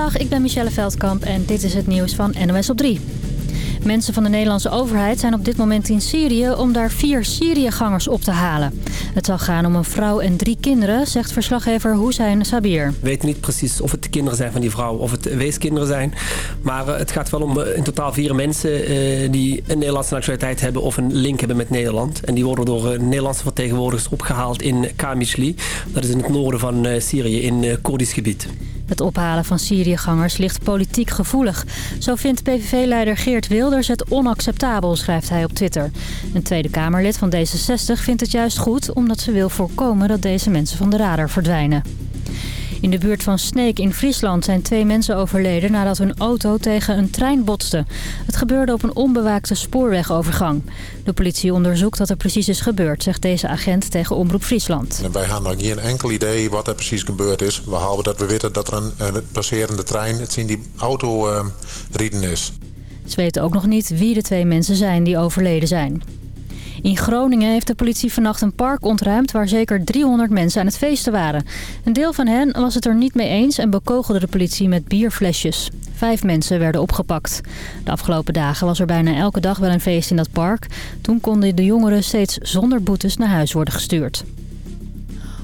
Goedendag, ik ben Michelle Veldkamp en dit is het nieuws van NOS op 3. Mensen van de Nederlandse overheid zijn op dit moment in Syrië om daar vier Syriëgangers op te halen. Het zal gaan om een vrouw en drie kinderen, zegt verslaggever Hussein Sabir. We weten niet precies of het de kinderen zijn van die vrouw of het weeskinderen zijn. Maar eh, het gaat wel om eh, in totaal vier mensen eh, die een Nederlandse nationaliteit hebben of een link hebben met Nederland. En die worden door Nederlandse vertegenwoordigers opgehaald in Kamishli. Dat is in het noorden van Syrië, in Koerdisch gebied. Het ophalen van Syriëgangers ligt politiek gevoelig. Zo vindt PVV-leider Geert Wilders het onacceptabel, schrijft hij op Twitter. Een Tweede Kamerlid van D66 vindt het juist goed... omdat ze wil voorkomen dat deze mensen van de radar verdwijnen. In de buurt van Sneek in Friesland zijn twee mensen overleden nadat hun auto tegen een trein botste. Het gebeurde op een onbewaakte spoorwegovergang. De politie onderzoekt wat er precies is gebeurd, zegt deze agent tegen Omroep Friesland. wij hebben nog geen enkel idee wat er precies gebeurd is. Behalve dat we weten dat er een, een passerende trein, het zien die auto uh, rieden is. Ze weten ook nog niet wie de twee mensen zijn die overleden zijn. In Groningen heeft de politie vannacht een park ontruimd waar zeker 300 mensen aan het feesten waren. Een deel van hen was het er niet mee eens en bekogelde de politie met bierflesjes. Vijf mensen werden opgepakt. De afgelopen dagen was er bijna elke dag wel een feest in dat park. Toen konden de jongeren steeds zonder boetes naar huis worden gestuurd.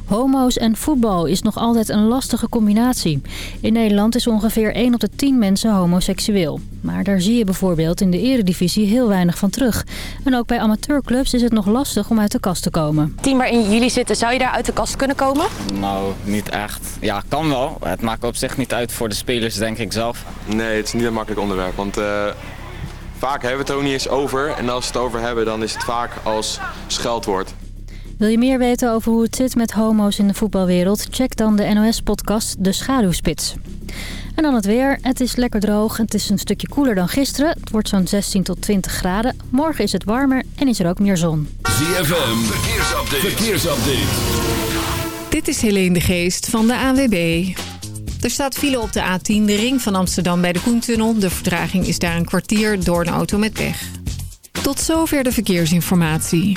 Homo's en voetbal is nog altijd een lastige combinatie. In Nederland is ongeveer 1 op de 10 mensen homoseksueel. Maar daar zie je bijvoorbeeld in de eredivisie heel weinig van terug. En ook bij amateurclubs is het nog lastig om uit de kast te komen. Team waarin jullie zitten, zou je daar uit de kast kunnen komen? Nou, niet echt. Ja, kan wel. Het maakt op zich niet uit voor de spelers, denk ik zelf. Nee, het is niet een makkelijk onderwerp. Want uh, vaak hebben we het ook niet eens over. En als we het over hebben, dan is het vaak als scheldwoord. Wil je meer weten over hoe het zit met homo's in de voetbalwereld? Check dan de NOS-podcast De Schaduwspits. En dan het weer. Het is lekker droog. Het is een stukje koeler dan gisteren. Het wordt zo'n 16 tot 20 graden. Morgen is het warmer en is er ook meer zon. ZFM, verkeersupdate. verkeersupdate. Dit is Helene de Geest van de ANWB. Er staat file op de A10, de ring van Amsterdam bij de Koentunnel. De vertraging is daar een kwartier door een auto met weg. Tot zover de verkeersinformatie.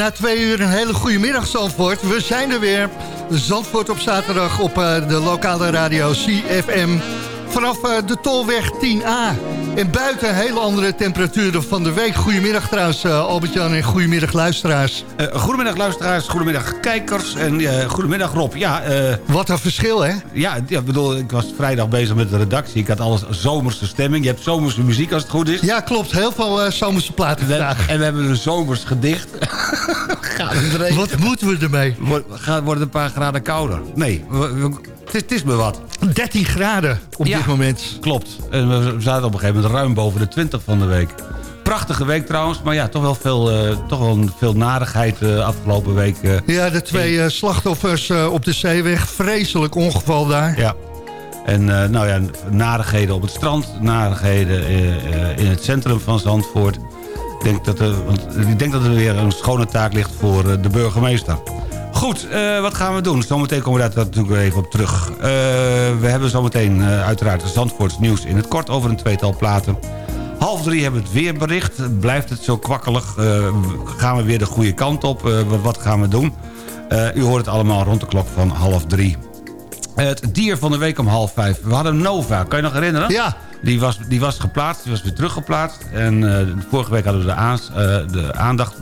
Na twee uur een hele goede middag Zandvoort. We zijn er weer. Zandvoort op zaterdag op uh, de lokale radio CFM. Vanaf uh, de Tolweg 10A. En buiten hele andere temperaturen van de week. Goedemiddag trouwens uh, Albert-Jan en goedemiddag luisteraars. goedemiddag luisteraars, goedemiddag kijkers en goedemiddag Rob. Ja, Wat een verschil hè? Ja, ja, bedoel, ik was vrijdag bezig met de redactie. Ik had alles zomerse stemming. Je hebt zomerse muziek als het goed is. Ja, klopt. Heel veel zomerse platen vandaag. En we hebben een zomers gedicht. Wat moeten we ermee? Wordt het een paar graden kouder? Nee, het is, me wat. 13 graden op dit moment. Klopt. En we zaten op een gegeven moment ruim boven de 20 van de week. Prachtige week trouwens, maar ja, toch wel veel, uh, toch wel veel narigheid uh, afgelopen week. Uh, ja, de twee slachtoffers op de zeeweg. Vreselijk ongeval daar. Ja. En nou ja, narigheden op het strand, narigheden in het centrum van Zandvoort. Ik denk, dat er, want ik denk dat er weer een schone taak ligt voor de burgemeester. Goed, uh, wat gaan we doen? Zometeen komen we daar natuurlijk even op terug. Uh, we hebben zometeen uh, uiteraard Zandvoorts nieuws in het kort over een tweetal platen. Half drie hebben we het weerbericht. Blijft het zo kwakkelig? gaan we weer de goede kant op? wat gaan we doen? u hoort het allemaal rond de klok van half drie. Het dier van de week om half vijf. We hadden Nova, kan je nog herinneren? Ja. Die was, die was geplaatst, die was weer teruggeplaatst. En uh, vorige week hadden we de, aans, uh, de aandacht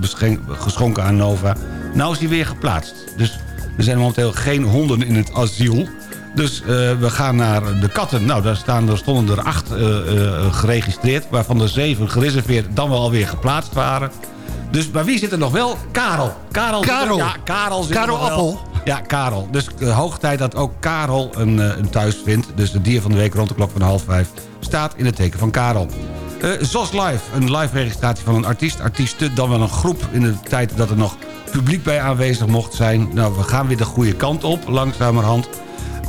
geschonken aan Nova. Nou is die weer geplaatst. Dus er zijn momenteel geen honden in het asiel. Dus uh, we gaan naar de katten. Nou, daar, staan, er stonden er acht geregistreerd... waarvan er zeven gereserveerd dan wel alweer geplaatst waren. Dus, maar wie zit er nog wel? Karel. Karel. Karel. ja, Karel zit Karel Appel. Ja, Karel. Dus uh, hoog tijd dat ook Karel een, uh, een thuis vindt. Dus de dier van de week rond de klok van half vijf staat in het teken van Karel. Uh, ZOS Live, een live registratie van een artiest, artiesten... dan wel een groep in de tijd dat er nog publiek bij aanwezig mocht zijn. Nou, we gaan weer de goede kant op, langzamerhand.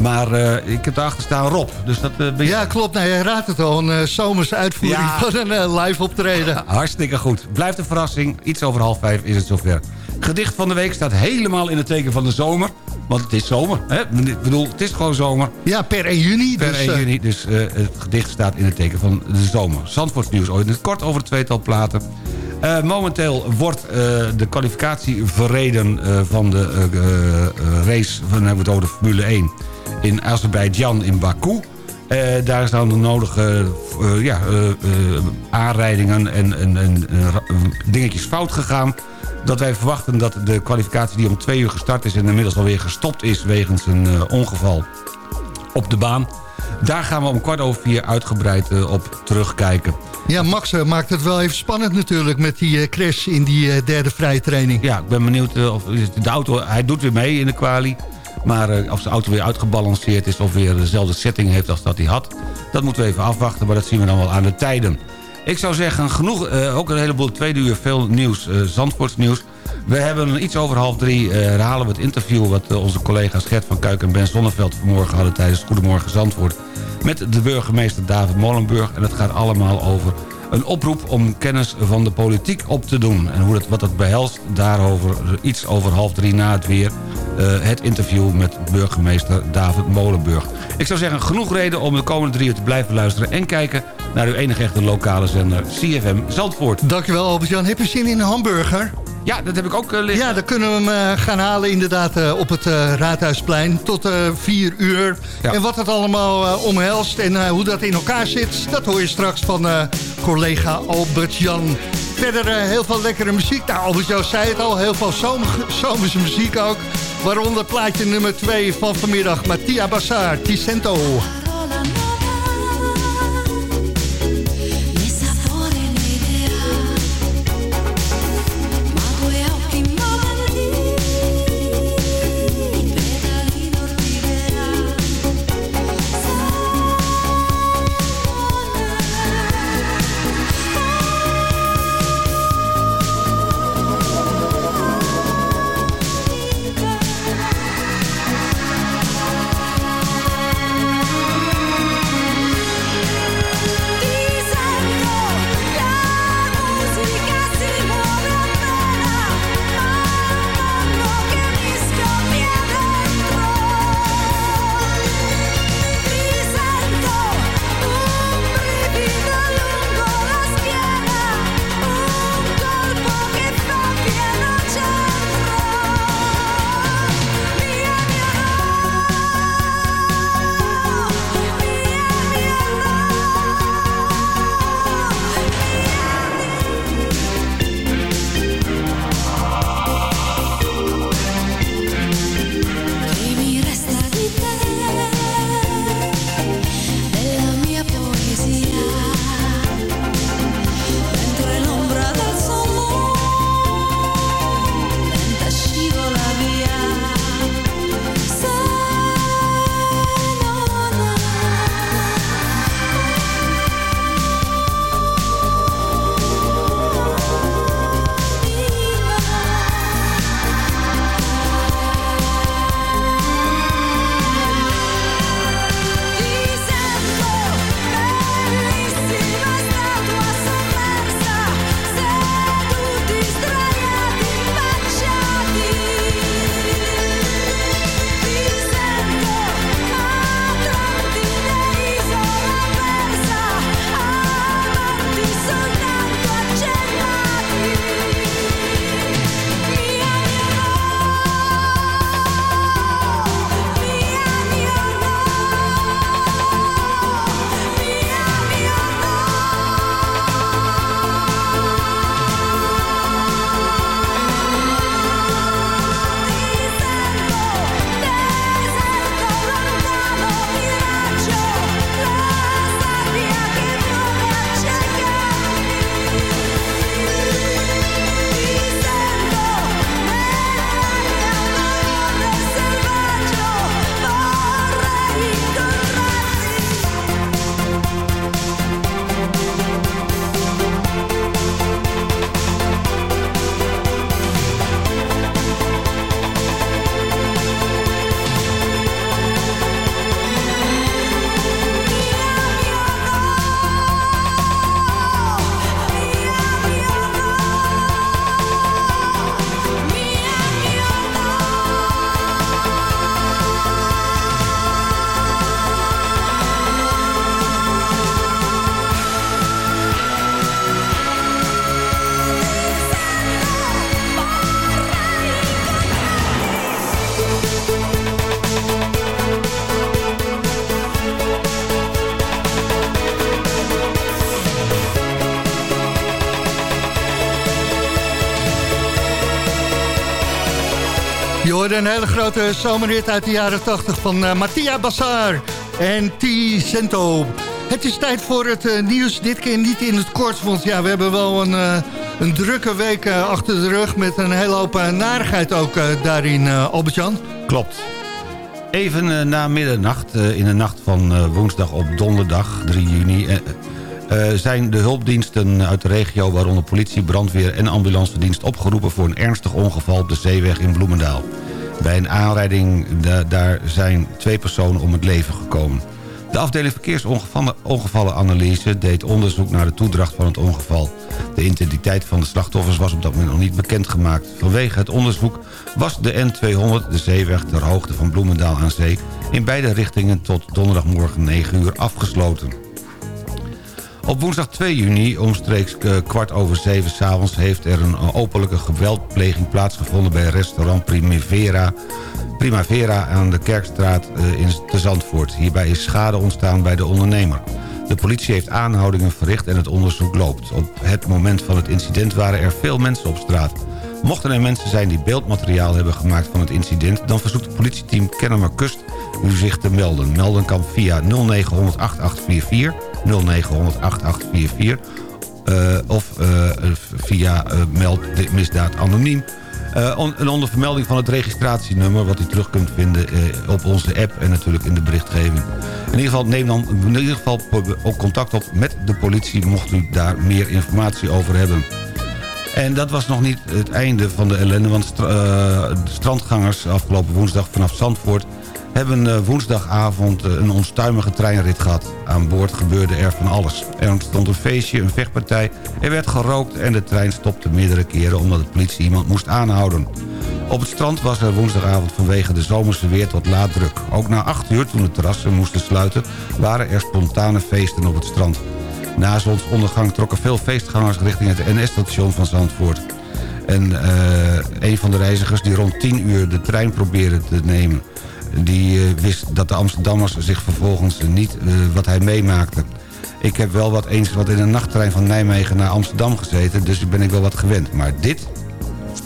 Maar uh, ik heb daarachter staan Rob. Dus dat, uh, ben je... Ja, klopt. Nou, je raadt het al. Een uh, uitvoering ja. van een live optreden. Hartstikke goed. Blijft een verrassing. Iets over half vijf is het zover. Gedicht van de week staat helemaal in het teken van de zomer. Want het is zomer. Hè? Ik bedoel, het is gewoon zomer. Ja, per 1 juni. Per dus, 1 juni. Dus het gedicht staat in het teken van de zomer. Zandvoorts nieuws ooit in het kort over het tweetal platen. Uh, momenteel wordt uh, de kwalificatie verreden van de race... van hebben we het over de Formule 1 in Azerbeidzjan in Baku. daar zijn de nodige ja, aanrijdingen en, en, en dingetjes fout gegaan. Dat wij verwachten dat de kwalificatie die om twee uur gestart is... en inmiddels alweer gestopt is wegens een ongeval op de baan. Daar gaan we om kwart over vier uitgebreid op terugkijken. Ja, Max maakt het wel even spannend natuurlijk met die uh, crash in die derde vrije training. Ja, ik ben benieuwd of de auto, hij doet weer mee in de kwalie. Maar of de auto weer uitgebalanceerd is of weer dezelfde setting heeft als dat hij had. Dat moeten we even afwachten, maar dat zien we dan wel aan de tijden. Ik zou zeggen, genoeg, ook een heleboel tweede uur veel nieuws, Zandvoorts nieuws. We hebben iets over half drie herhalen we het interview... wat onze collega's Gert van Kuik en Ben Zonneveld vanmorgen hadden... tijdens Goedemorgen Zandvoort met de burgemeester David Molenburg. En het gaat allemaal over een oproep om kennis van de politiek op te doen. En hoe dat, wat dat behelst, daarover iets over half drie na het weer... Uh, het interview met burgemeester David Molenburg. Ik zou zeggen, genoeg reden om de komende drie uur te blijven luisteren... en kijken naar uw enige echte lokale zender CFM Zandvoort. Dankjewel Albert-Jan. Heb je zin in een hamburger? Ja, dat heb ik ook uh, liggen. Ja, dan kunnen we hem uh, gaan halen inderdaad uh, op het Raadhuisplein tot vier uur. Ja. En wat het allemaal omhelst en hoe dat in elkaar zit... dat hoor je straks van collega Albert-Jan. Verder heel veel lekkere muziek. Nou, Albert-Jan zei het al, heel veel zomer, zomerse muziek ook. Waaronder plaatje nummer 2 van vanmiddag, Mattia Bassar, Ticento. Je hoorde een hele grote zomerrit uit de jaren 80 van uh, Mattia Bassar en T. Cento. Het is tijd voor het uh, nieuws, dit keer niet in het kort, want ja, we hebben wel een, uh, een drukke week achter de rug... met een hele hoop narigheid ook daarin, Albert-Jan. Klopt. Even na middernacht, in de nacht van woensdag op donderdag 3 juni... Uh, zijn de hulpdiensten uit de regio... waaronder politie, brandweer en ambulancedienst opgeroepen... voor een ernstig ongeval op de zeeweg in Bloemendaal. Bij een aanrijding da daar zijn twee personen om het leven gekomen. De afdeling verkeersongevallenanalyse deed onderzoek naar de toedracht van het ongeval. De identiteit van de slachtoffers was op dat moment nog niet bekendgemaakt. Vanwege het onderzoek was de N200, de zeeweg ter hoogte van Bloemendaal aan zee... in beide richtingen tot donderdagmorgen 9 uur afgesloten. Op woensdag 2 juni, omstreeks eh, kwart over zeven s'avonds... heeft er een openlijke geweldpleging plaatsgevonden bij restaurant Primavera... Primavera aan de Kerkstraat eh, in te Zandvoort. Hierbij is schade ontstaan bij de ondernemer. De politie heeft aanhoudingen verricht en het onderzoek loopt. Op het moment van het incident waren er veel mensen op straat. Mochten er mensen zijn die beeldmateriaal hebben gemaakt van het incident... dan verzoekt het politieteam Kennemer Kust u zich te melden. Melden kan via 0900 8844, 0900 8844... Uh, of uh, via uh, meld misdaad anoniem. On, onder vermelding van het registratienummer... wat u terug kunt vinden op onze app en natuurlijk in de berichtgeving. In ieder geval neem dan in ieder geval ook contact op met de politie... mocht u daar meer informatie over hebben. En dat was nog niet het einde van de ellende... want de strandgangers afgelopen woensdag vanaf Zandvoort hebben eh, woensdagavond eh, een onstuimige treinrit gehad. Aan boord gebeurde er van alles. Er ontstond een feestje, een vechtpartij, er werd gerookt... en de trein stopte meerdere keren omdat de politie iemand moest aanhouden. Op het strand was er woensdagavond vanwege de zomerse weer tot laat druk. Ook na acht uur, toen de terrassen moesten sluiten... waren er spontane feesten op het strand. Na zonsondergang trokken veel feestgangers richting het NS-station van Zandvoort. En uh, een van de reizigers die rond 10 uur de trein probeerde te nemen die uh, wist dat de Amsterdammers zich vervolgens niet uh, wat hij meemaakte. Ik heb wel wat eens wat in een nachttrein van Nijmegen naar Amsterdam gezeten... dus ben ik wel wat gewend. Maar dit...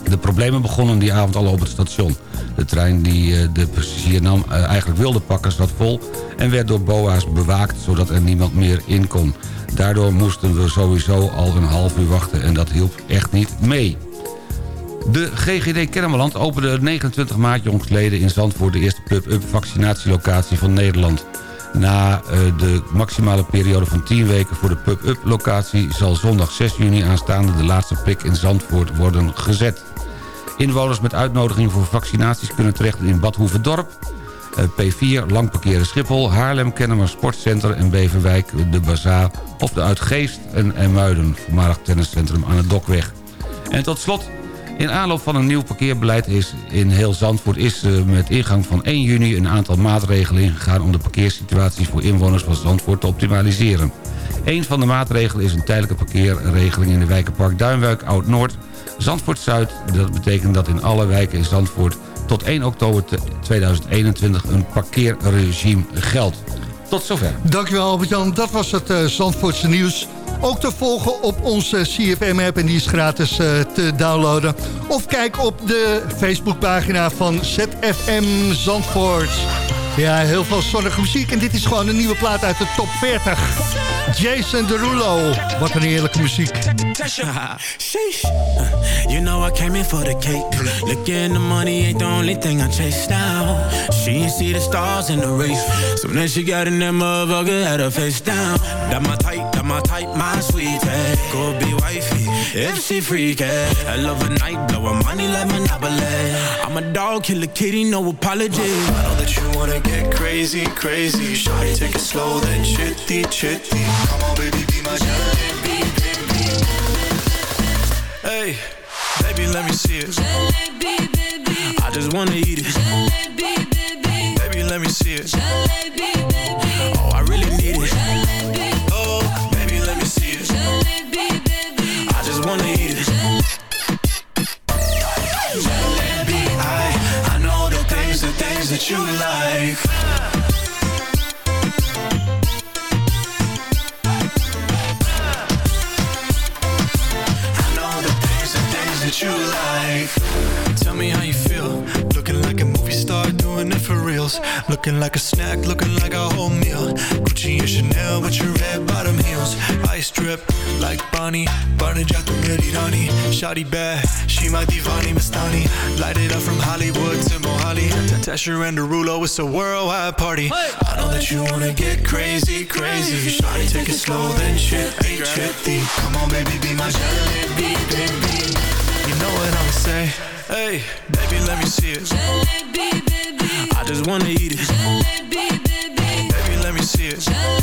De problemen begonnen die avond al op het station. De trein die uh, de passagier nam eigenlijk wilde pakken zat vol... en werd door boa's bewaakt zodat er niemand meer in kon. Daardoor moesten we sowieso al een half uur wachten en dat hielp echt niet mee. De GGD Kennemerland opende 29 maart jongsleden in Zandvoort... de eerste pub-up vaccinatielocatie van Nederland. Na uh, de maximale periode van 10 weken voor de pub-up locatie... zal zondag 6 juni aanstaande de laatste prik in Zandvoort worden gezet. Inwoners met uitnodiging voor vaccinaties kunnen terecht in Badhoevedorp... Uh, P4, Langparkeren Schiphol, Haarlem, Kennemer Sportcenter en Beverwijk, De Bazaar... of de Uitgeest en, en Muiden, voormalig tenniscentrum aan de Dokweg. En tot slot in aanloop van een nieuw parkeerbeleid is in heel Zandvoort... is uh, met ingang van 1 juni een aantal maatregelen ingegaan... om de parkeersituaties voor inwoners van Zandvoort te optimaliseren. Een van de maatregelen is een tijdelijke parkeerregeling... in de wijkenpark Duinwijk, Oud-Noord, Zandvoort-Zuid. Dat betekent dat in alle wijken in Zandvoort... tot 1 oktober 2021 een parkeerregime geldt. Tot zover. Dankjewel Albert-Jan. Dat was het uh, Zandvoortse nieuws. Ook te volgen op onze CFM-app en die is gratis uh, te downloaden. Of kijk op de Facebookpagina van ZFM Zandvoort. Ja, heel veel zonnige muziek. En dit is gewoon een nieuwe plaat uit de top 40. Jason Derulo. Wat een heerlijke muziek. Sheesh. You know I came in for the cake. Looking the money ain't the only thing I chase down. She ain't see the stars in the race. So then she got in that motherfucker, had her face down. That my type, that my type, my sweetie. Go be wifey, if she freaky. Eh? I love a night, blow her money like Monopoly. I'm a dog, kill a kitty, no apology. I know that you wanna get crazy, crazy. Shawty, take it slow, then chitty, chitty. Come on, baby, be my jalebi, baby. Hey, baby, let me see it. Jalebi, baby. I just wanna eat it. Jalebi, baby. Baby, let me see it. Jalebi, wanna eat it. Jalebi, I, I know the things, the things that you like. I know the things, the things that you like. Tell me how you feel. Looking like a movie star, doing it for reals. Looking like a snack, looking like a whole meal. Gucci and Chanel with your red bottom heels ice drip like Bonnie. Burning jack to get it honey Bear, bad, she my divani Mastani. Light it up from Hollywood to Mohali. Tesher and Derulo, it's a worldwide party. Hey. I know that you wanna get crazy, crazy. Shawty take it slow then chippy, chippy Come on baby, be my jalebi, baby You know what I'ma say. Hey, baby let me see it. Jalebi, baby I just wanna eat it. Jalebi, baby Baby let me see it.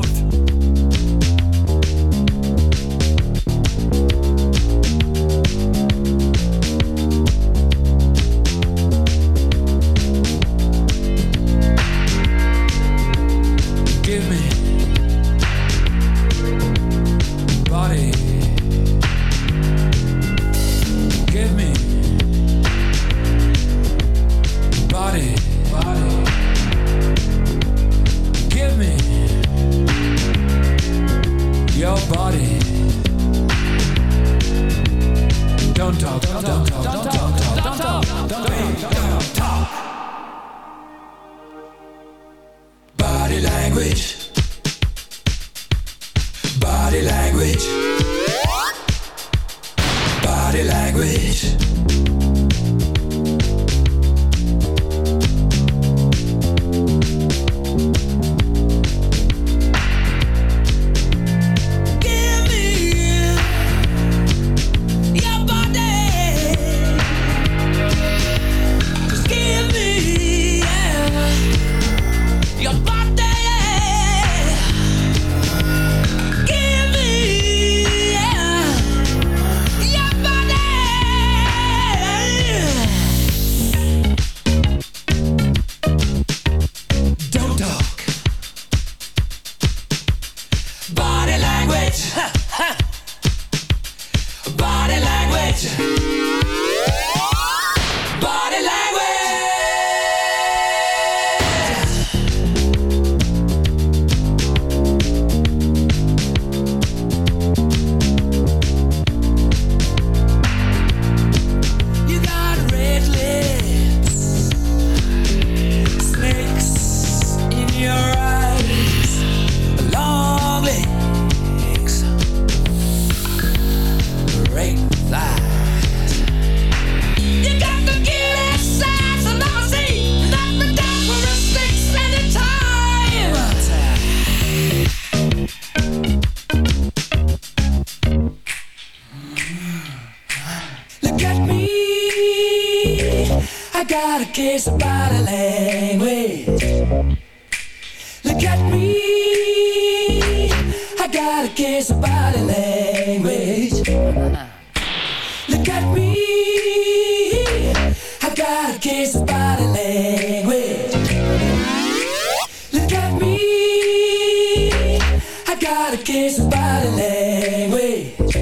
got a case of language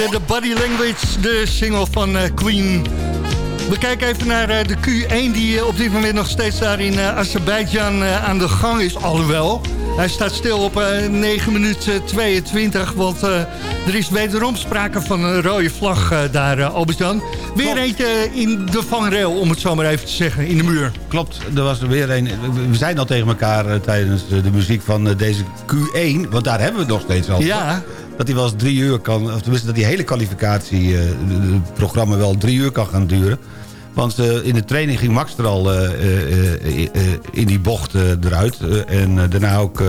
hoorde de Body Language, de single van eh, Queen. We kijken even naar eh, de Q1 die eh, op dit moment nog steeds daar in Azerbeidzjan aan de gang is. Alhoewel, hij staat stil op 9 minuten 22. Want er is wederom sprake van een rode vlag daar, Albert-Jan. Weer eentje in de vangrail, om het zo maar even te zeggen, in de muur. Klopt, er was er weer een. We zijn al tegen elkaar tijdens de muziek van deze Q1. Want daar hebben we het nog steeds over. Ja dat hij wel eens drie uur kan... of tenminste dat die hele kwalificatie, uh, het programma wel drie uur kan gaan duren. Want uh, in de training ging Max er al uh, in die bocht eruit. en daarna ook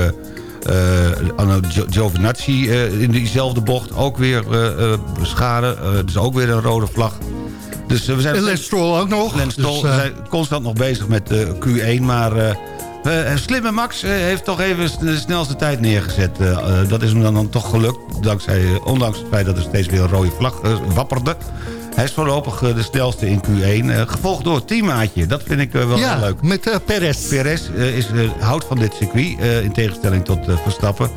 Anno Giovinazzi in diezelfde bocht ook weer schade. dus ook weer een rode vlag. Dus, we zijn en Lens Stroll ook nog. Lens Stroll, dus, zijn constant nog bezig met Q1, maar... Uh, slimme Max uh, heeft toch even de snelste tijd neergezet. Uh, dat is hem dan, toch gelukt. Ondanks het feit dat er steeds weer een rode vlag wapperde. Hij is voorlopig de snelste in Q1. gevolgd door teammaatje. Dat vind ik wel ja, heel leuk. met Perez. Perez is, houdt van dit circuit. in tegenstelling tot Verstappen.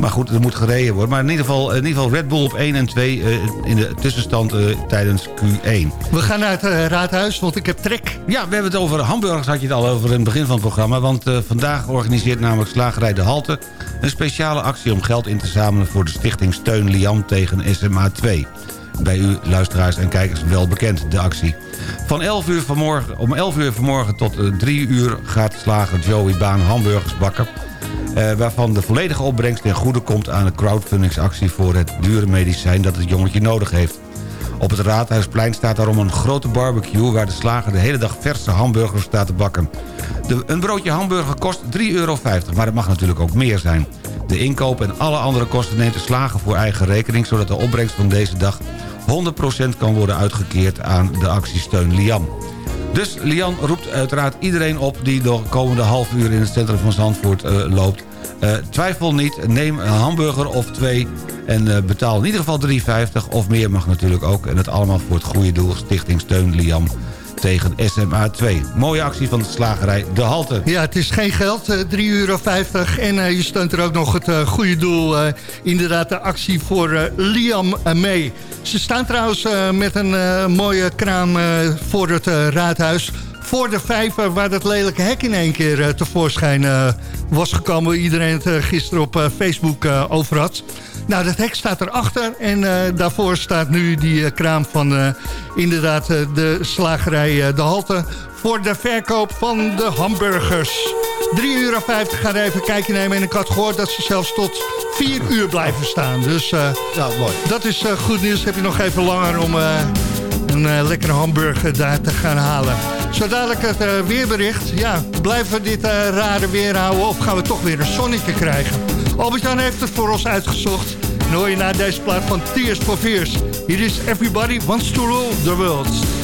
Maar goed, er moet gereden worden. Maar in ieder geval, in ieder geval Red Bull op 1 en 2 in de tussenstand tijdens Q1. We gaan naar het raadhuis, want ik heb trek. Ja, we hebben het over hamburgers. Had je het al over in het begin van het programma. Want vandaag organiseert namelijk Slagerij De Halte... een speciale actie om geld in te zamelen... voor de stichting Steun Liam tegen SMA 2. Bij u luisteraars en kijkers wel bekend, de actie. Van 11 uur vanmorgen, om 11 uur vanmorgen tot 3 uur gaat slager Joey Baan hamburgers bakken... Uh, waarvan de volledige opbrengst ten goede komt aan de crowdfundingsactie... voor het dure medicijn dat het jongetje nodig heeft. Op het Raadhuisplein staat daarom een grote barbecue... waar de slager de hele dag verse hamburgers staat te bakken. De, een broodje hamburger kost 3,50 euro, maar het mag natuurlijk ook meer zijn. De inkoop en alle andere kosten neemt de slager voor eigen rekening... zodat de opbrengst van deze dag 100% kan worden uitgekeerd aan de actiesteun Liam. Dus Lian roept uiteraard iedereen op die de komende half uur in het centrum van Zandvoort uh, loopt. Uh, twijfel niet, neem een hamburger of twee en uh, betaal in ieder geval 3,50 of meer mag natuurlijk ook. En het allemaal voor het goede doel, Stichting Steun Liam tegen SMA 2. Mooie actie van de slagerij De Halte. Ja, het is geen geld, uh, 3,50 euro. En je steunt er ook nog het goede doel. Inderdaad, de actie voor Liam mee. Ze staan trouwens met een mooie kraam voor het raadhuis voor de vijver waar dat lelijke hek in één keer uh, tevoorschijn uh, was gekomen. Iedereen het uh, gisteren op Facebook over had. Nou, dat hek staat erachter en daarvoor staat nu die kraam van inderdaad de slagerij De Halte... voor de verkoop van de hamburgers. 3,50 euro ga er even kijken nemen. En ik had gehoord dat ze zelfs tot 4 uur blijven staan. Dus ja, mooi. dat is goed nieuws. Heb je nog even langer om een lekkere hamburger daar te gaan halen. Zo dadelijk het uh, weerbericht. Ja, blijven we dit uh, rare weer houden of gaan we toch weer een zonnetje krijgen? Albert-Jan heeft het voor ons uitgezocht. En hoor naar deze plaat van Tears for Fears. Hier is Everybody Wants to Rule the World.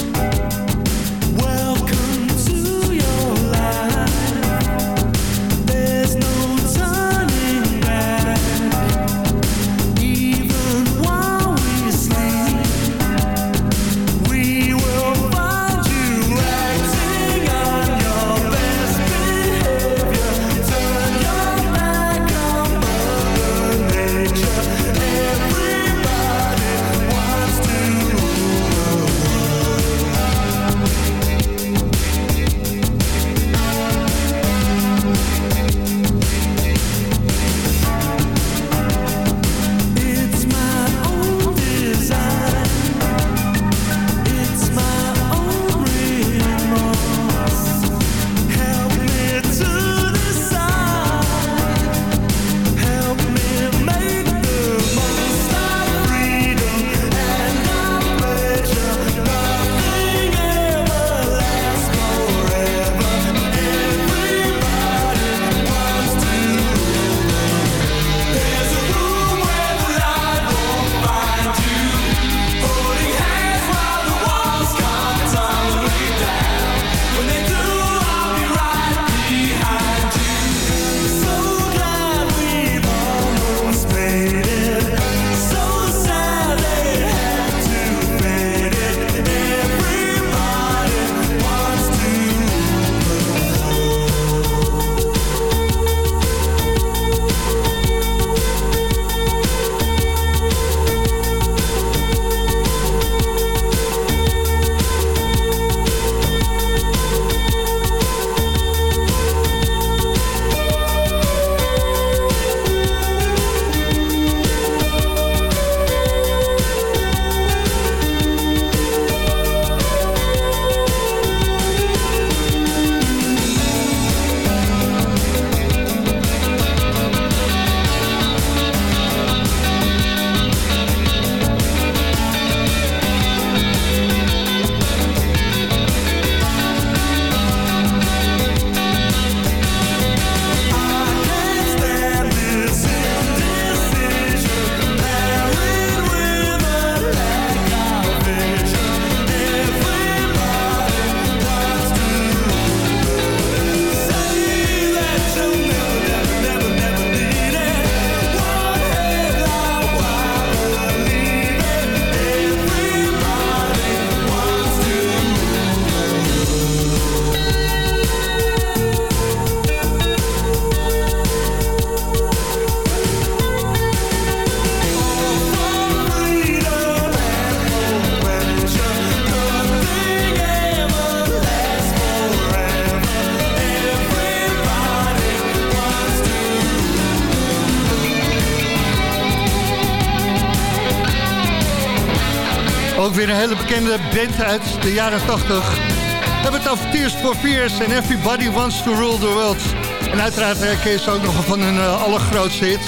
Bekende band uit de jaren 80. We hebben het over Tears for Fears en Everybody Wants to Rule the World. En uiteraard eh, ken je ze ook nog van hun eh, allergrootste hit.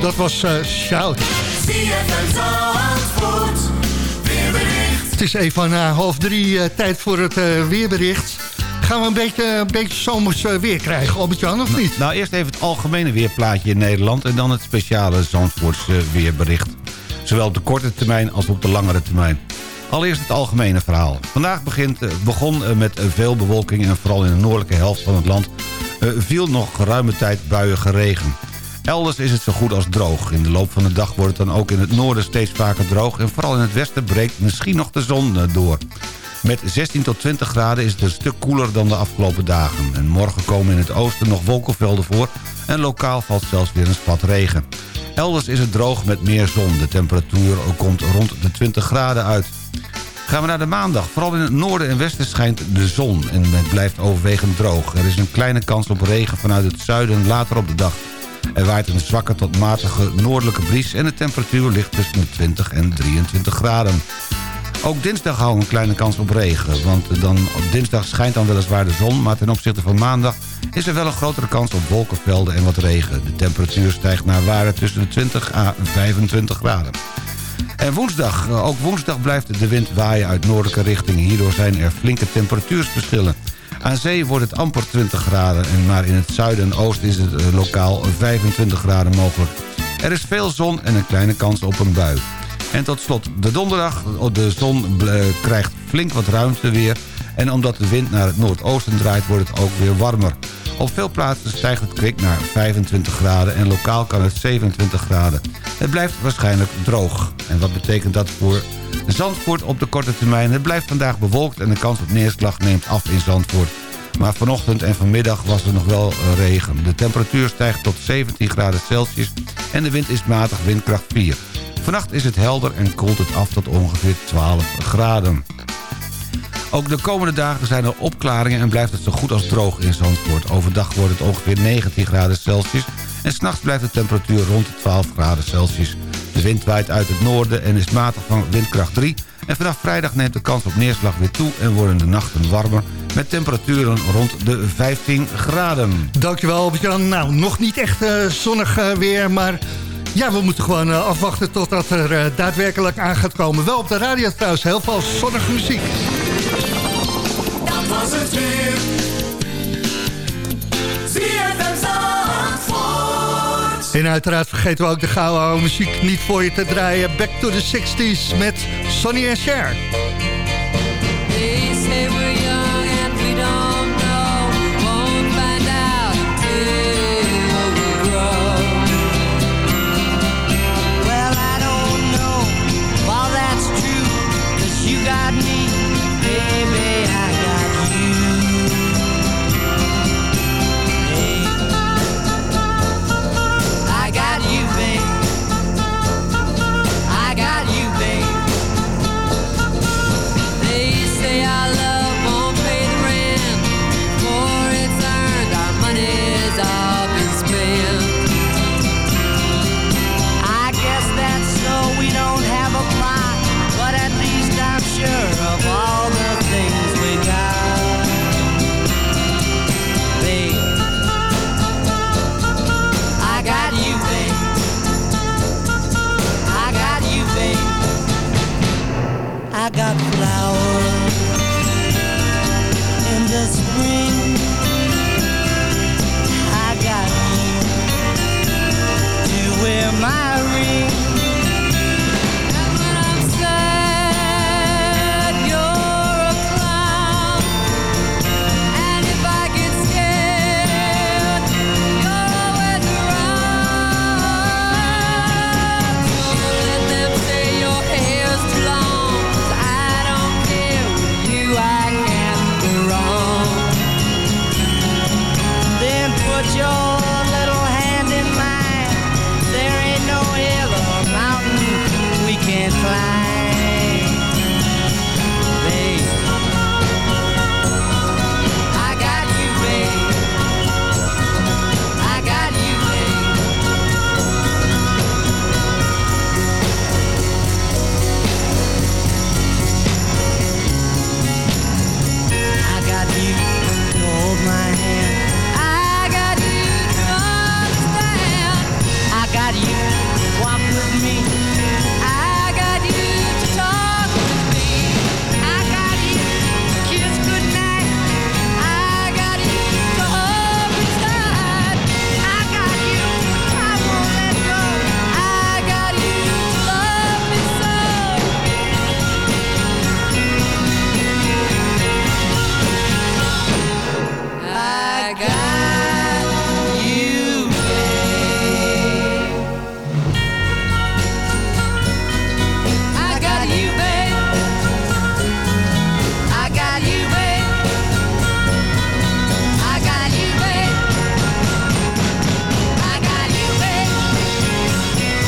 Dat was eh, Shout. Het is even na half drie eh, tijd voor het eh, weerbericht. Gaan we een beetje, een beetje zomers eh, weer krijgen, Albert-Jan, of niet? Nou, eerst even het algemene weerplaatje in Nederland... en dan het speciale Zandvoortse weerbericht. Zowel op de korte termijn als op de langere termijn. Allereerst het algemene verhaal. Vandaag begint, eh, begon eh, met veel bewolking... en vooral in de noordelijke helft van het land... eh, viel nog geruime tijd buiige regen. Elders is het zo goed als droog. In de loop van de dag wordt het dan ook in het noorden steeds vaker droog... en vooral in het westen breekt misschien nog de zon door. Met 16 tot 20 graden is het een stuk koeler dan de afgelopen dagen. En morgen komen in het oosten nog wolkenvelden voor... en lokaal valt zelfs weer een spat regen. Elders is het droog met meer zon. De temperatuur komt rond de 20 graden uit. Gaan we naar de maandag. Vooral in het noorden en westen schijnt de zon en het blijft overwegend droog. Er is een kleine kans op regen vanuit het zuiden later op de dag. Er waait een zwakke tot matige noordelijke bries... en de temperatuur ligt tussen de 20 en 23 graden. Ook dinsdag houden we een kleine kans op regen. Want dan, op dinsdag schijnt dan weliswaar de zon... maar ten opzichte van maandag is er wel een grotere kans op wolkenvelden en wat regen. De temperatuur stijgt naar waarde tussen de 20 à 25 graden. En woensdag, eh, ook woensdag blijft de wind waaien uit noordelijke richting. Hierdoor zijn er flinke temperatuursverschillen. Aan zee wordt het amper 20 graden, en maar in het zuiden en oosten is het eh, lokaal 25 graden mogelijk. Er is veel zon en een kleine kans op een bui. En tot slot de donderdag. De zon eh, krijgt flink wat ruimte weer. En omdat de wind naar het noordoosten draait, wordt het ook weer warmer. Op veel plaatsen stijgt het kwik naar 25 graden en lokaal kan het 27 graden. Het blijft waarschijnlijk droog. En wat betekent dat voor Zandvoort op de korte termijn? Het blijft vandaag bewolkt en de kans op neerslag neemt af in Zandvoort. Maar vanochtend en vanmiddag was er nog wel regen. De temperatuur stijgt tot 17 graden Celsius en de wind is matig windkracht 4. Vannacht is het helder en koelt het af tot ongeveer 12 graden. Ook de komende dagen zijn er opklaringen en blijft het zo goed als droog in Zandvoort. Overdag wordt het ongeveer 19 graden Celsius en s'nachts blijft de temperatuur rond de 12 graden Celsius. De wind waait uit het noorden en is matig van windkracht 3... en vanaf vrijdag neemt de kans op neerslag weer toe en worden de nachten warmer... met temperaturen rond de 15 graden. Dankjewel, Albert-Jan. Nou, nog niet echt eh, zonnig eh, weer, maar... Ja, we moeten gewoon eh, afwachten totdat er daadwerkelijk aan gaat komen. Wel op de radio trouwens, heel veel zonnige muziek. Het. En uiteraard vergeten we ook de gouden oude muziek niet voor je te draaien. Back to the 60s met Sonny en Cher. Got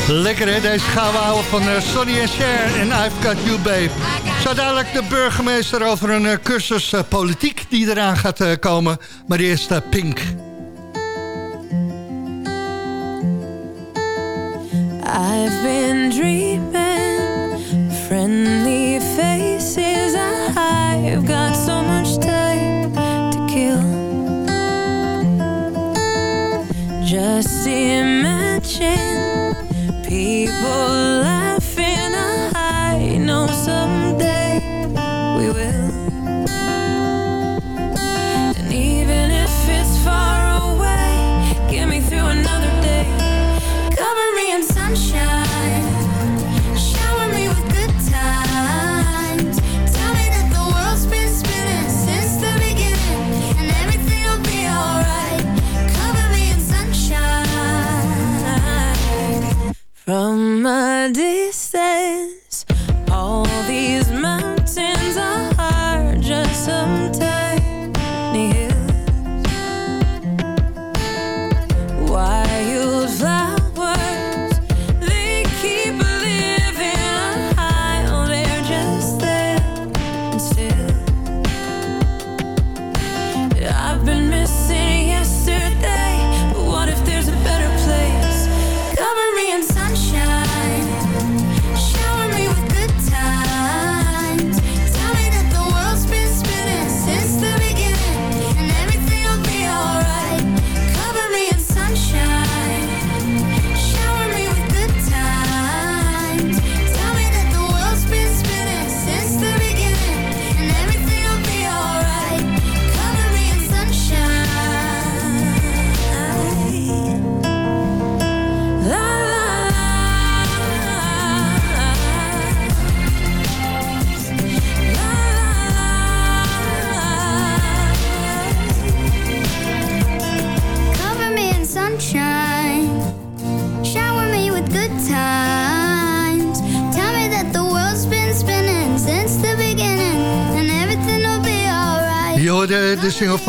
Lekker hè, deze we houden van eh, Sonny en Cher en I've Got You Babe. Zo dadelijk de burgemeester over een eh, cursus eh, politiek die eraan gaat komen. Maar eerst Pink. I've been dreaming friendly faces. I've got full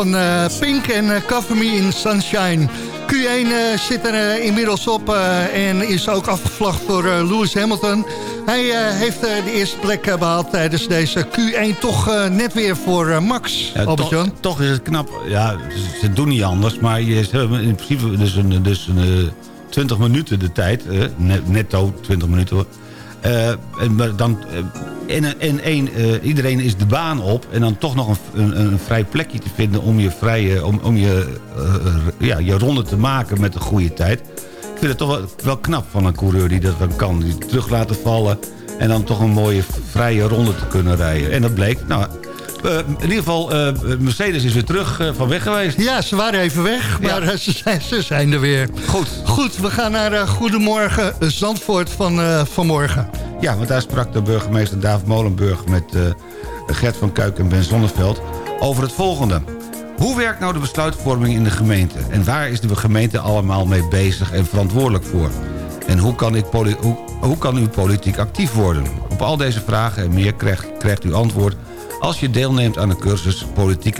van eh, Pink en eh, Cover Me in Sunshine. Q1 eh, zit er inmiddels op en is ook afgevlacht door Lewis Hamilton. Hij heeft de eerste plek eh, behaald tijdens deze Q1 toch net weer voor Max, Ja, Albert-Jan. toch, toch is het knap. Ja, ze, doen niet anders. Maar je, in principe dus een, dus een, eh, 20 minuten de tijd. net, netto 20 minuten. hoor. En maar dan, eh, in, in één, eh, iedereen is de baan op. En dan toch nog een, een, een vrij plekje te vinden om je, vrije, om, om je, eh, ja, je ronde te maken met een goede tijd. Ik vind het toch wel, wel knap van een coureur die dat dan kan. Die terug laten vallen en dan toch een mooie vrije ronde te kunnen rijden. En dat bleek, nou, eh, in ieder geval, eh, Mercedes is weer terug eh, van weg geweest. Ja, ze waren even weg, maar eh, ze, zijn, ze zijn er weer. Goed. Goed, we gaan naar eh, Goedemorgen Zandvoort van eh, vanmorgen. Ja, want daar sprak de burgemeester David Molenburg met eh, Gert van Kuik en Ben Zonneveld over het volgende. Hoe werkt nou de besluitvorming in de gemeente? En waar is de gemeente allemaal mee bezig en verantwoordelijk voor? En hoe kan, ik hoe, kan u politiek actief worden? Op al deze vragen en meer krijgt, krijgt u antwoord... als je deelneemt aan de cursus Politiek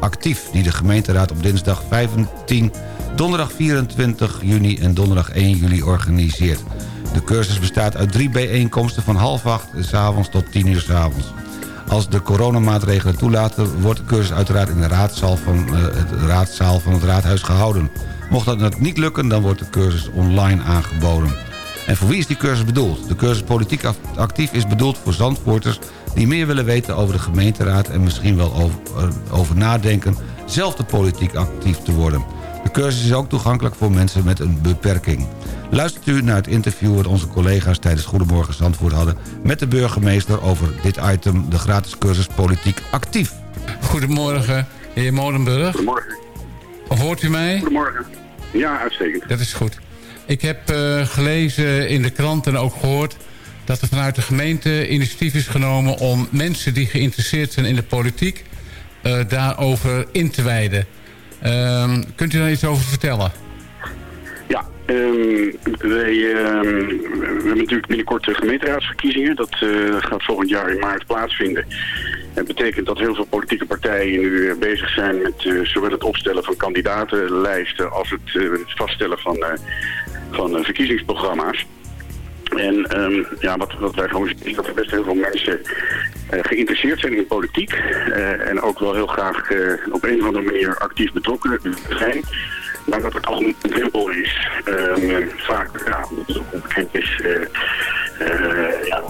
Actief... die de gemeenteraad op dinsdag 15, donderdag 24 juni en donderdag 1 juli organiseert. De cursus bestaat uit drie bijeenkomsten van half acht s avonds tot 10 uur s avonds. Als de coronamaatregelen toelaten... wordt de cursus uiteraard in de raadzaal van, eh, het, raadzaal van het raadhuis gehouden. Mocht dat niet lukken, dan wordt de cursus online aangeboden. En voor wie is die cursus bedoeld? De cursus Politiek Actief is bedoeld voor Zandvoorters... die meer willen weten over de gemeenteraad... en misschien wel over, eh, over nadenken zelf de politiek actief te worden. De cursus is ook toegankelijk voor mensen met een beperking. Luistert u naar het interview dat onze collega's tijdens Goedemorgen Zandvoort hadden... met de burgemeester over dit item, de gratis cursus Politiek Actief. Goedemorgen, heer Molenburg. Goedemorgen. Hoort u mij? Goedemorgen. Ja, uitstekend. Dat is goed. Ik heb eh, gelezen in de krant en ook gehoord... dat er vanuit de gemeente initiatief is genomen... om mensen die geïnteresseerd zijn in de politiek... eh, daarover in te wijden. Ehm, kunt u daar iets over vertellen? Ja, ehm, ehm, we hebben natuurlijk binnenkort de gemeenteraadsverkiezingen. Dat eh, gaat volgend jaar in maart plaatsvinden. Het betekent dat heel veel politieke partijen nu eh, bezig zijn met eh, zowel het opstellen van kandidatenlijsten als het, vaststellen van, van verkiezingsprogramma's. En ehm, ja, wat, wat wij gewoon zien dat er best heel veel mensen eh, geïnteresseerd zijn in politiek. eh, en ook wel heel graag eh, op een of andere manier actief betrokken zijn. Maar dat het al een drempel is. Ehm, vaak, ja, omdat het onbekend is, ja,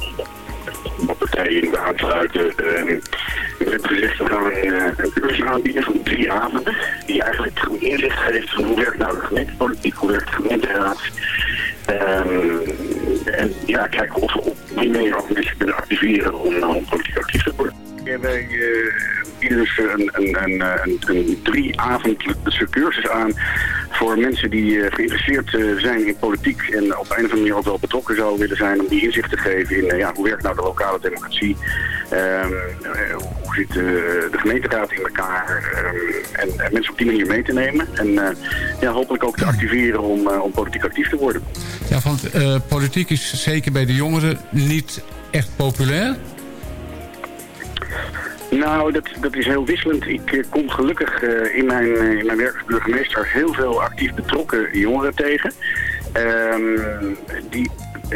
wat partijen in de aansluiten. We hebben gezegd, we gaan een, eh, een cursus aanbieden van drie avonden. Die eigenlijk een inzicht geeft van hoe werkt nou de gemeentepolitiek, hoe werkt de gemeenteraad. Ehm, en ja, kijken of we op die manier ook mensen kunnen activeren om, eh, om politiek actief te worden. En wij eh, bieden dus een, een, een, een, een drie-avondse cursus aan voor mensen die eh, geïnteresseerd eh, zijn in politiek en op een of andere manier ook wel betrokken zouden willen zijn om die inzicht te geven in eh, ja, hoe werkt nou de lokale democratie, Ehm, eh, hoe zit de gemeenteraad in elkaar ehm, en, en mensen op die manier mee te nemen en ja, hopelijk ook te activeren om, om politiek actief te worden. Ja, want politiek is zeker bij de jongeren niet echt populair. Nou, dat, dat is heel wisselend. Ik eh, kom gelukkig eh, in, mijn, eh, in mijn werk als burgemeester heel veel actief betrokken jongeren tegen. Ehm, die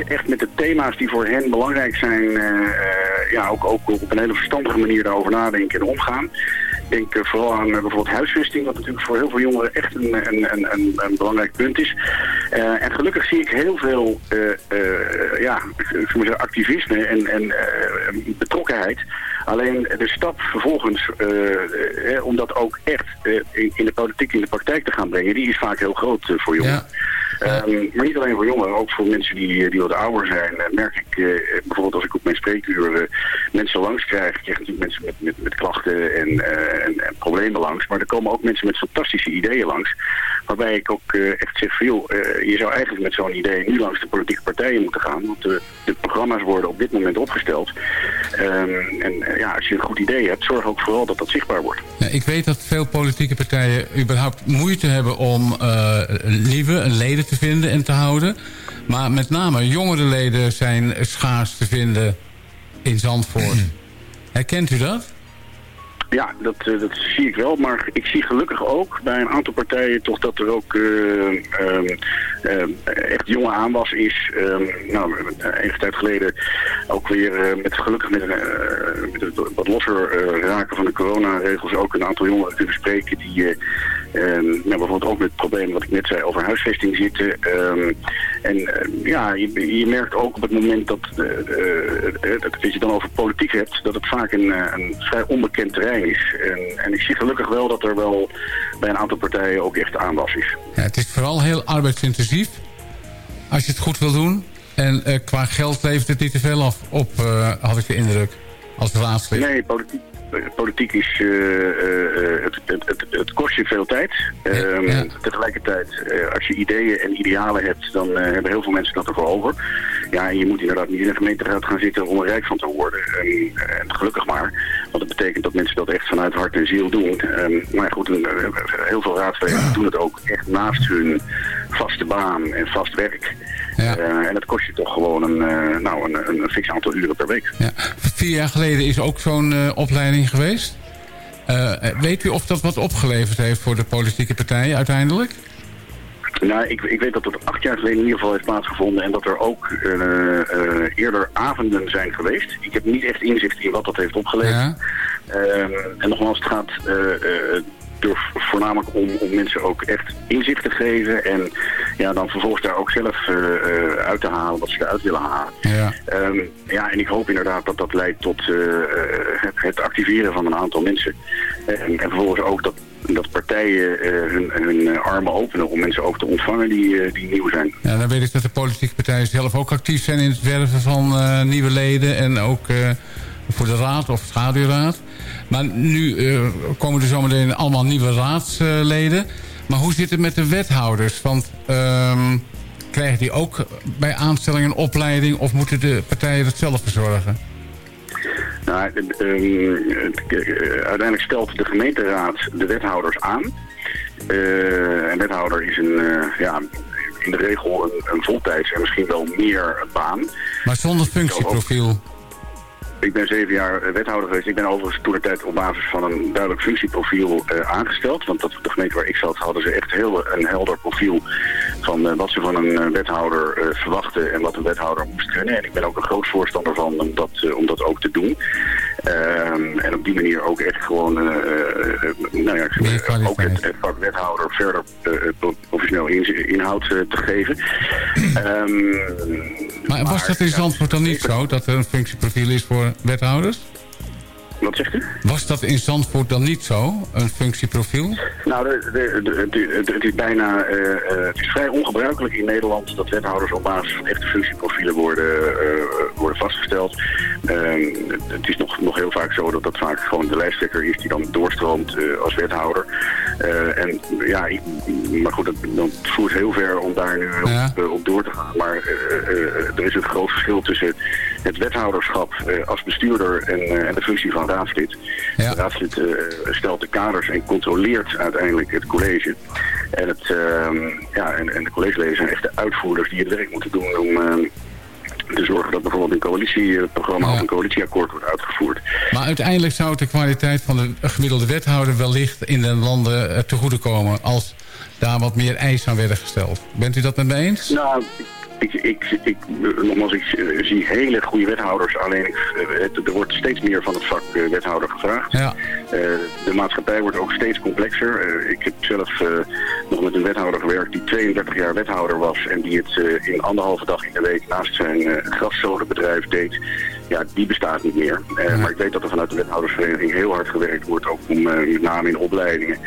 echt met de thema's die voor hen belangrijk zijn, ja, ook, ook op een hele verstandige manier daarover nadenken en omgaan. Denk eh, vooral aan eh, bijvoorbeeld huisvesting, wat natuurlijk voor heel veel jongeren echt een, een, een, een, belangrijk punt is. Eh, en gelukkig zie ik heel veel eh, eh, ja, zeggen, activisme en, en betrokkenheid. Alleen de stap vervolgens eh, om dat ook echt in, in de politiek, in de praktijk te gaan brengen, die is vaak heel groot voor jongeren. Ehm, maar niet alleen voor jongeren, ook voor mensen die, die wat ouder zijn. eh, merk ik eh, bijvoorbeeld als ik op mijn spreekuur eh, mensen langs krijg. Ik krijg natuurlijk mensen met, met, met klachten en, eh, en, en problemen langs. Maar er komen ook mensen met fantastische ideeën langs. Waarbij ik ook echt zeg van joh, je zou eigenlijk met zo'n idee nu langs de politieke partijen moeten gaan. Want de, de programma's worden op dit moment opgesteld. Ehm, en ja, als je een goed idee hebt, zorg ook vooral dat dat zichtbaar wordt. Ja, ik weet dat veel politieke partijen überhaupt moeite hebben om eh nieuwe leden te vinden en te houden. Maar met name jongere leden zijn schaars te vinden in Zandvoort. Herkent u dat? Ja, dat, eh, dat zie ik wel. Maar ik zie gelukkig ook bij een aantal partijen toch dat er ook eh, ehm, ehm, echt jonge aanwas is. Ehm, nou, enige tijd geleden ook weer eh, met gelukkig met, een, met het wat losser raken van de coronaregels ook een aantal jongeren kunnen spreken die ehm, nou, bijvoorbeeld ook met het probleem wat ik net zei over huisvesting zitten. Ehm, en eh, ja, je, je merkt ook op het moment dat, eh, eh, dat als je dan over politiek hebt, dat het vaak een, een vrij onbekend terrein is. En, en ik zie gelukkig wel dat er wel bij een aantal partijen ook echt aanwas is. Ja, het is vooral heel arbeidsintensief. Als je het goed wil doen. En qua geld levert het niet te veel af op, had ik de indruk. Als raadslid. Nee, politiek, politiek is, eh, eh, het, het, het, kost je veel tijd. Ehm, Tegelijkertijd, eh, als je ideeën en idealen hebt, dan eh, hebben heel veel mensen dat ervoor over. Ja, je moet inderdaad niet in de gemeenteraad gaan zitten om er rijk van te worden. En, en gelukkig maar, want dat betekent dat mensen dat echt vanuit hart en ziel doen. Maar goed, een, heel veel raadsleden doen het ook echt naast hun vaste baan en vast werk. Eh, en dat kost je toch gewoon een, eh, nou, een, een, een fix aantal uren per week. Ja. Vier jaar geleden is ook zo'n eh, opleiding geweest. Weet u of dat wat opgeleverd heeft voor de politieke partijen uiteindelijk? Nou, ik, ik weet dat het acht jaar geleden in ieder geval heeft plaatsgevonden en dat er ook eh, eh, eerder avonden zijn geweest. Ik heb niet echt inzicht in wat dat heeft opgeleverd. Ehm, en nogmaals, het gaat er voornamelijk om, om mensen ook echt inzicht te geven en ja, dan vervolgens daar ook zelf eh, eh, uit te halen wat ze eruit willen halen. Ja. Ehm, ja, en ik hoop inderdaad dat dat leidt tot eh, het, het activeren van een aantal mensen. En, en vervolgens ook dat, dat partijen hun, hun armen openen om mensen ook te ontvangen die, die nieuw zijn. Ja, dan weet ik dat de politieke partijen zelf ook actief zijn in het werven van nieuwe leden. En ook voor de raad of schaduwraad. Maar nu eh, komen er zometeen allemaal nieuwe raadsleden. Maar hoe zit het met de wethouders? Want ehm, krijgen die ook bij aanstelling een opleiding... of moeten de partijen dat zelf verzorgen? Nou, eh, ehm, eh, uiteindelijk stelt de gemeenteraad de wethouders aan. Eh, een wethouder is een, ja, in de regel een, een voltijds en misschien wel meer baan. Maar zonder functieprofiel. Ik ben zeven jaar eh, wethouder geweest. Ik ben overigens toen de tijd op basis van een duidelijk functieprofiel eh, aangesteld. Want dat, de gemeente waar ik zat hadden ze echt heel een helder profiel van eh, wat ze van een eh, wethouder eh, verwachten en wat een wethouder moest kunnen. En ik ben ook een groot voorstander van om dat, eh, om dat ook te doen. Ehm, en op die manier ook echt gewoon eh, eh, eh, nou ja, eh, ook het, het vak wethouder verder eh, pro- professioneel in- inhoud eh, te geven. Ehm, Maar was dat in Zandvoort dan niet zo, dat er een functieprofiel is voor wethouders? Wat zegt u? Was dat in Zandvoort dan niet zo, een functieprofiel? Nou, de, de, de- het, is bijna, eh, eh, het is vrij ongebruikelijk in Nederland dat wethouders op basis van echte functieprofielen worden, eh, worden vastgesteld. Ehm, het, is nog, nog heel vaak zo dat dat vaak gewoon de lijsttrekker is die dan doorstroomt als wethouder. En ja, ik, maar goed, dat, dat voert heel ver om daar nu op, op door te gaan. Maar er is een groot verschil tussen het wethouderschap als bestuurder en, en de functie van raadslid. De raadslid eh, stelt de kaders en controleert uiteindelijk het college. En, het, ehm, ja, en, en de collegeleden zijn echt de uitvoerders die het werk moeten doen om ehm, te zorgen dat bijvoorbeeld een coalitieprogramma of een coalitieakkoord wordt uitgevoerd. Maar uiteindelijk zou het de kwaliteit van de gemiddelde wethouder wellicht in de landen eh, te goede komen als daar wat meer eisen aan werden gesteld. Bent u dat met me eens? Nou, ik, ik, ik, nogmaals, ik eh, zie hele goede wethouders. Alleen ik, eh, het- er wordt steeds meer van het vak eh, wethouder gevraagd. Ja. Eh, de maatschappij wordt ook steeds complexer. Eh, ik heb zelf eh, nog met een wethouder gewerkt die 32 jaar wethouder was. En die het eh, in anderhalve dag in de week naast zijn graszodenbedrijf deed. Ja, die bestaat niet meer. Eh, Maar ik weet dat er vanuit de wethoudersvereniging heel hard gewerkt wordt. Ook om eh, met name in opleidingen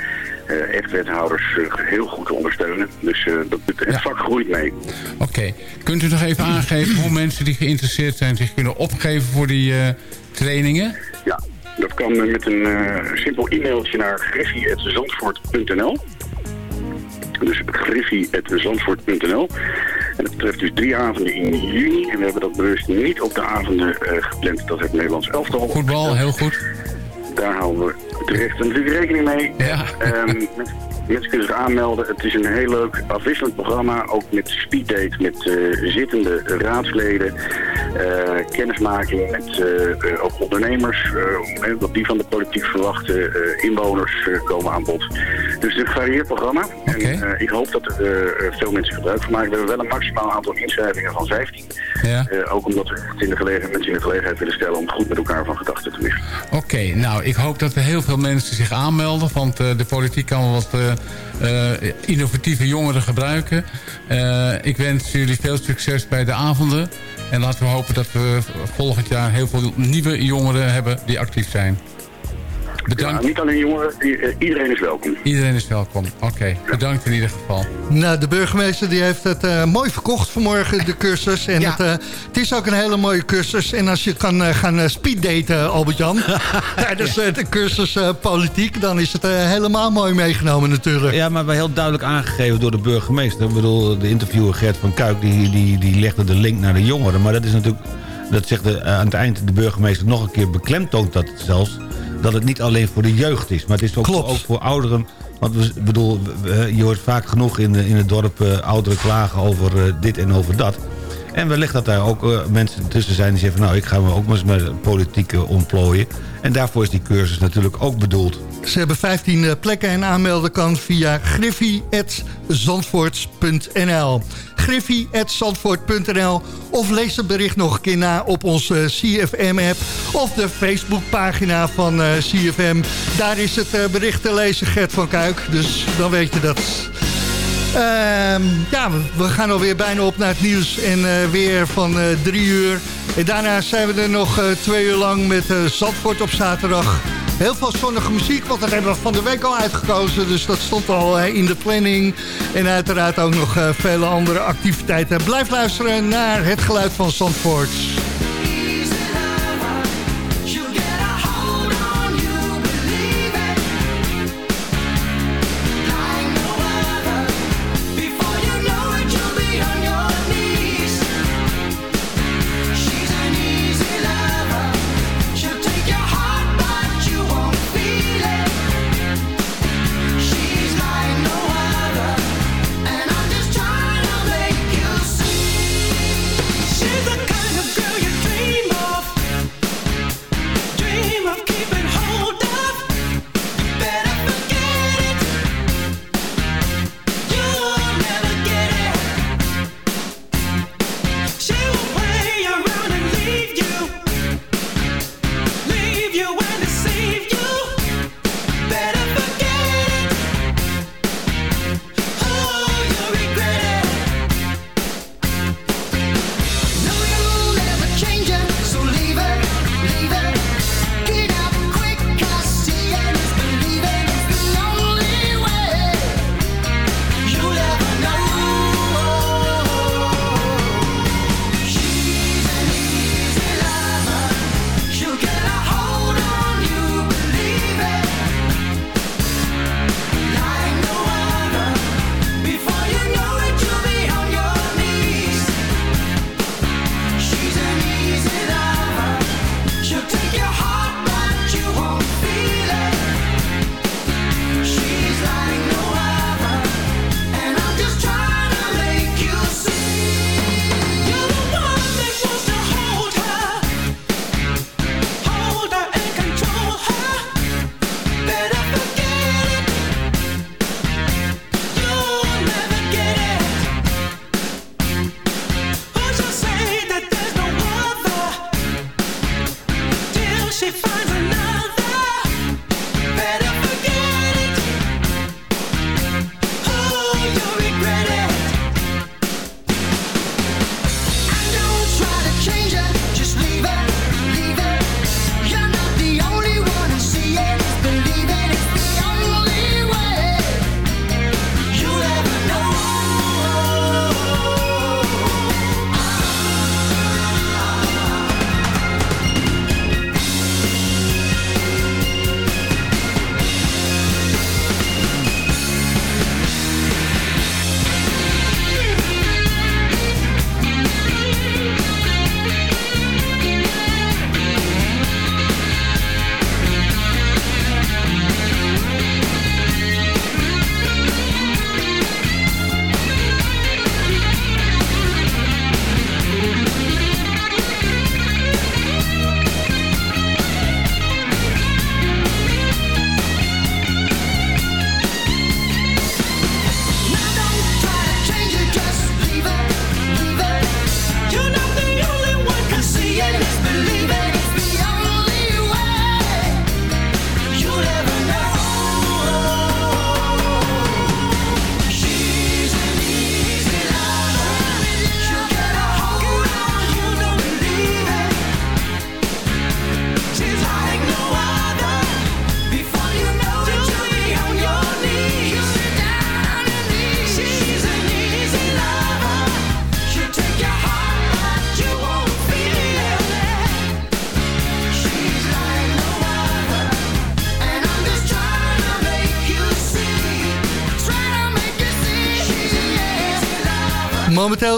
eh, echt wethouders heel goed te ondersteunen. Dus dat, het vak groeit mee. Oké. Kunt u nog even aangeven hoe mensen die geïnteresseerd zijn zich kunnen opgeven voor die trainingen? Ja, dat kan met een simpel e-mailtje naar griffie.zandvoort.nl. Dus griffie.zandvoort.nl. En dat betreft dus drie avonden in juni. En we hebben dat bewust niet op de avonden eh, gepland. Dat het Nederlands elftal. Voetbal, heel goed. Daar houden we terecht natuurlijk rekening mee. Ja. Ehm, mensen kunnen zich aanmelden. Het is een heel leuk afwisselend programma. Ook met speeddate met eh, zittende raadsleden. Eh, kennismaking met eh, ook ondernemers. wat die van de politiek verwachten. inwoners komen aan bod. Dus het is een gevarieerd programma. En ik hoop dat er veel mensen gebruik van maken. We hebben wel een maximaal aantal inschrijvingen van 15. Ja. Ook omdat we het in de gelegenheid, mensen in de gelegenheid willen stellen om goed met elkaar van gedachten te wisselen. Oké, nou, ik hoop dat er heel veel mensen zich aanmelden. Want de politiek kan wel wat innovatieve jongeren gebruiken. Eh, ik wens jullie veel succes bij de avonden. En laten we hopen dat we volgend jaar heel veel nieuwe jongeren hebben die actief zijn. Bedankt. Ja, niet alleen jongeren, eh, iedereen is welkom. Iedereen is welkom. Oké, bedankt in ieder geval. Nou, de burgemeester die heeft het eh, mooi verkocht vanmorgen, de cursus. En het, eh, het is ook een hele mooie cursus. En als je kan eh, gaan speeddaten, Albert-Jan... tijdens de cursus eh, politiek... dan is het helemaal mooi meegenomen natuurlijk. Ja, maar wel heel duidelijk aangegeven door de burgemeester. Ik bedoel, de interviewer Gert van Kuik... die, die, die legde de link naar de jongeren. Maar dat is natuurlijk... dat zegt de, aan het eind de burgemeester nog een keer... beklemtoont dat zelfs... dat het niet alleen voor de jeugd is... maar het is ook, ook voor ouderen... Want we, bedoel, je hoort vaak genoeg in, de, in het dorp eh, ouderen klagen over eh, dit en over dat. En wellicht dat daar ook eh, mensen tussen zijn die zeggen... van, nou, ik ga me ook maar eens met politiek ontplooien. En daarvoor is die cursus natuurlijk ook bedoeld. Ze hebben 15 eh, plekken en aanmelden kan via griffie.zandvoorts.nl griffie.zandvoort.nl of lees het bericht nog een keer na op onze CFM-app... of de Facebookpagina van eh, CFM. Daar is het eh, bericht te lezen, Gert van Kuik. Dus dan weet je dat... Ehm, ja, we- gaan alweer bijna op naar het nieuws en eh, weer van eh, drie uur. En daarna zijn we er nog eh, twee uur lang met eh, Zandvoort op zaterdag. Heel veel zonnige muziek, want dat hebben we van de week al uitgekozen. Dus dat stond al in de planning. En uiteraard ook nog eh, vele andere activiteiten. Blijf luisteren naar het geluid van Zandvoort.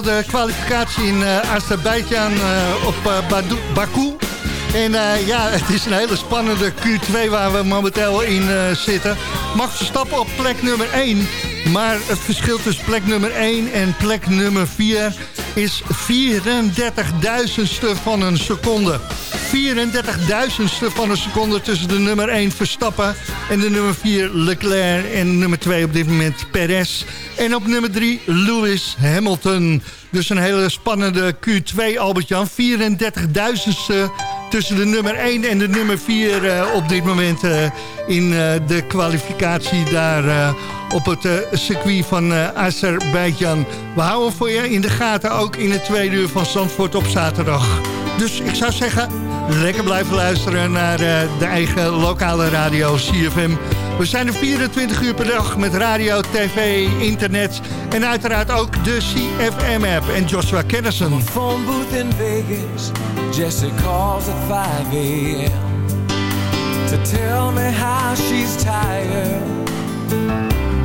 De kwalificatie in uh, Azerbeidzjan uh, op Badu Baku. En ja, het is een hele spannende Q2 waar we momenteel in zitten. Max Verstappen op plek nummer 1. Maar het verschil tussen plek nummer 1 en plek nummer 4 is 34.000ste van een seconde. 34.000ste van een seconde tussen de nummer 1 Verstappen en de nummer 4 Leclerc en nummer 2 op dit moment Perez. En op nummer 3 Lewis Hamilton. Dus een hele spannende Q2 Albert-Jan. 34.000ste tussen de nummer 1 en de nummer 4 uh, op dit moment uh, in uh, de kwalificatie daar op het circuit van Azerbeidzjan. We houden voor je in de gaten ook in het tweede uur van Zandvoort op zaterdag. Dus ik zou zeggen, lekker blijven luisteren naar de eigen lokale radio CFM. We zijn er 24 uur per dag met radio, tv, internet en uiteraard ook de CFM-app. En Joshua Kennison. phone booth in Vegas, Jesse calls at 5 a.m. To tell me how she's tired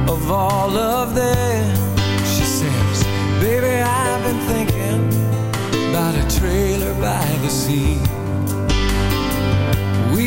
of all of them. She says, baby, I've been thinking about a trailer by the sea.